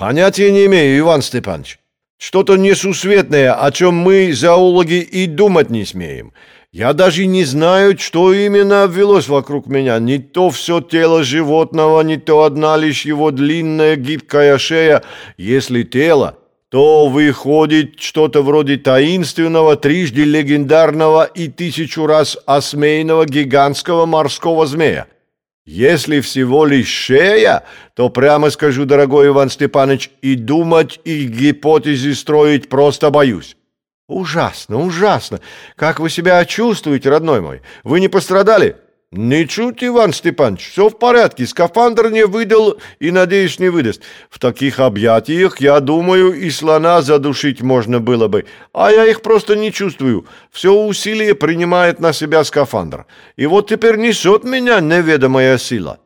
Понятия не имею, Иван Степанович. Что-то несусветное, о чем мы, зоологи, и думать не смеем. Я даже не знаю, что именно обвелось вокруг меня. Не то все тело животного, не то одна лишь его длинная гибкая шея. Если тело, то выходит что-то вроде таинственного, трижды легендарного и тысячу раз осмеянного гигантского морского змея. Если всего лишь шея, то прямо скажу, дорогой Иван Степанович, и думать, и гипотезы строить просто боюсь. Ужасно, ужасно. Как вы себя чувствуете, родной мой? Вы не пострадали? «Ничуть, Иван Степанович, все в порядке. Скафандр не выдал и, надеюсь, не выдаст. В таких объятиях, я думаю, и слона задушить можно было бы. А я их просто не чувствую. Все усилие принимает на себя скафандр. И вот теперь несет меня неведомая сила».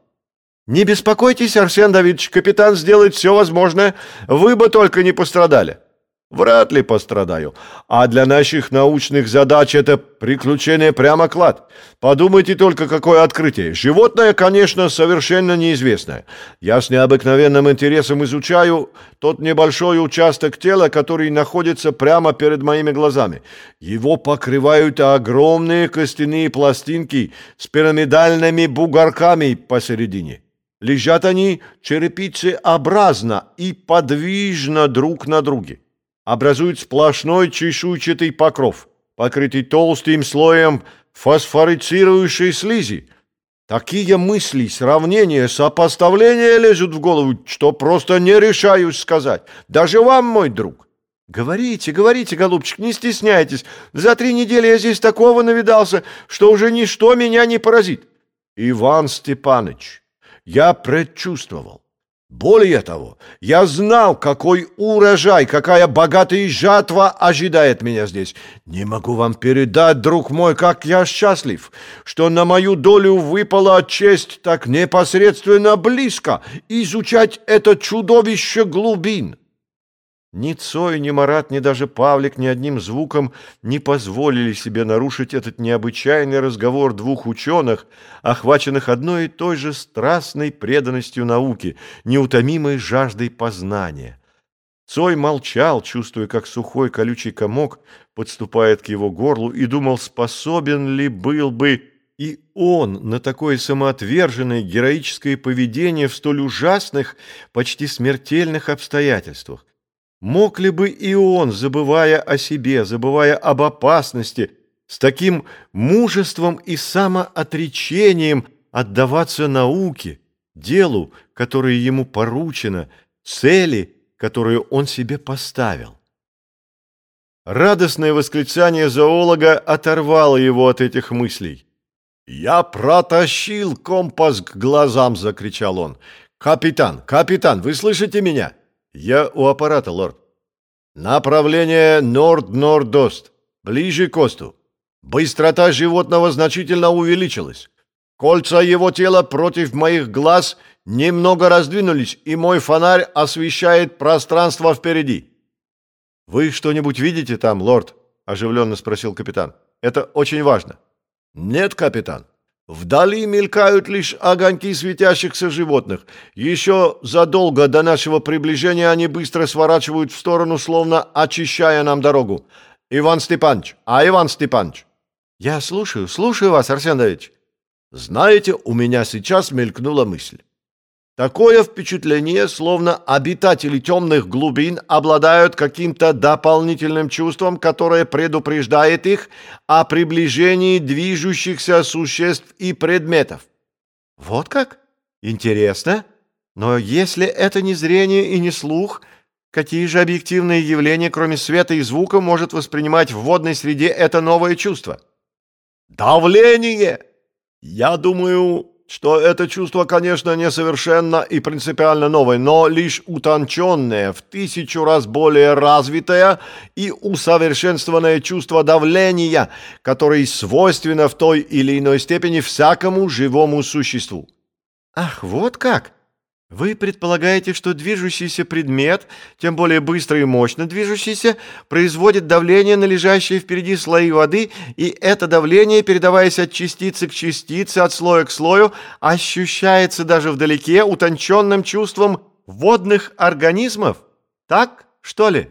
«Не беспокойтесь, Арсен Давидович, капитан сделает все возможное. Вы бы только не пострадали». Вряд ли пострадаю. А для наших научных задач это приключение прямо клад. Подумайте только, какое открытие. Животное, конечно, совершенно неизвестное. Я с необыкновенным интересом изучаю тот небольшой участок тела, который находится прямо перед моими глазами. Его покрывают огромные костяные пластинки с пирамидальными бугорками посередине. Лежат они черепицеобразно и подвижно друг на друге образуют сплошной чешуйчатый покров, покрытый толстым слоем фосфорицирующей слизи. Такие мысли, сравнения, сопоставления лезут в голову, что просто не решаюсь сказать. Даже вам, мой друг. Говорите, говорите, голубчик, не стесняйтесь. За три недели я здесь такого навидался, что уже ничто меня не поразит. Иван Степанович, я предчувствовал. Более того, я знал, какой урожай, какая богатая жатва ожидает меня здесь. Не могу вам передать, друг мой, как я счастлив, что на мою долю выпала честь так непосредственно близко изучать это чудовище глубин. Ни Цой, ни Марат, ни даже Павлик ни одним звуком не позволили себе нарушить этот необычайный разговор двух ученых, охваченных одной и той же страстной преданностью науке, неутомимой жаждой познания. Цой молчал, чувствуя, как сухой колючий комок подступает к его горлу, и думал, способен ли был бы и он на такое самоотверженное героическое поведение в столь ужасных, почти смертельных обстоятельствах. Мог ли бы и он, забывая о себе, забывая об опасности, с таким мужеством и самоотречением отдаваться науке, делу, которое ему поручено, цели, которую он себе поставил? Радостное восклицание зоолога оторвало его от этих мыслей. «Я протащил компас к глазам!» — закричал он. «Капитан, капитан, вы слышите меня?» «Я у аппарата, лорд». «Направление норд-норд-ост, ближе к осту. Быстрота животного значительно увеличилась. Кольца его тела против моих глаз немного раздвинулись, и мой фонарь освещает пространство впереди». «Вы что-нибудь видите там, лорд?» – оживленно спросил капитан. «Это очень важно». «Нет, капитан. Вдали мелькают лишь огоньки светящихся животных. Еще задолго до нашего приближения они быстро сворачивают в сторону, словно очищая нам дорогу. Иван Степанович, а Иван Степанович? Я слушаю, слушаю вас, Арсен Давидович. Знаете, у меня сейчас мелькнула мысль. Такое впечатление, словно обитатели темных глубин обладают каким-то дополнительным чувством, которое предупреждает их о приближении движущихся существ и предметов. Вот как? Интересно. Но если это не зрение и не слух, какие же объективные явления, кроме света и звука, может воспринимать в водной среде это новое чувство? Давление! Я думаю, что это чувство, конечно, несовершенно и принципиально новое, но лишь утонченное, в тысячу раз более развитое и усовершенствованное чувство давления, которое свойственно в той или иной степени всякому живому существу. Ах, вот как! Вы предполагаете, что движущийся предмет, тем более быстро и мощно движущийся, производит давление на лежащие впереди слои воды, и это давление, передаваясь от частицы к частице, от слоя к слою, ощущается даже вдалеке утонченным чувством водных организмов? Так, что ли?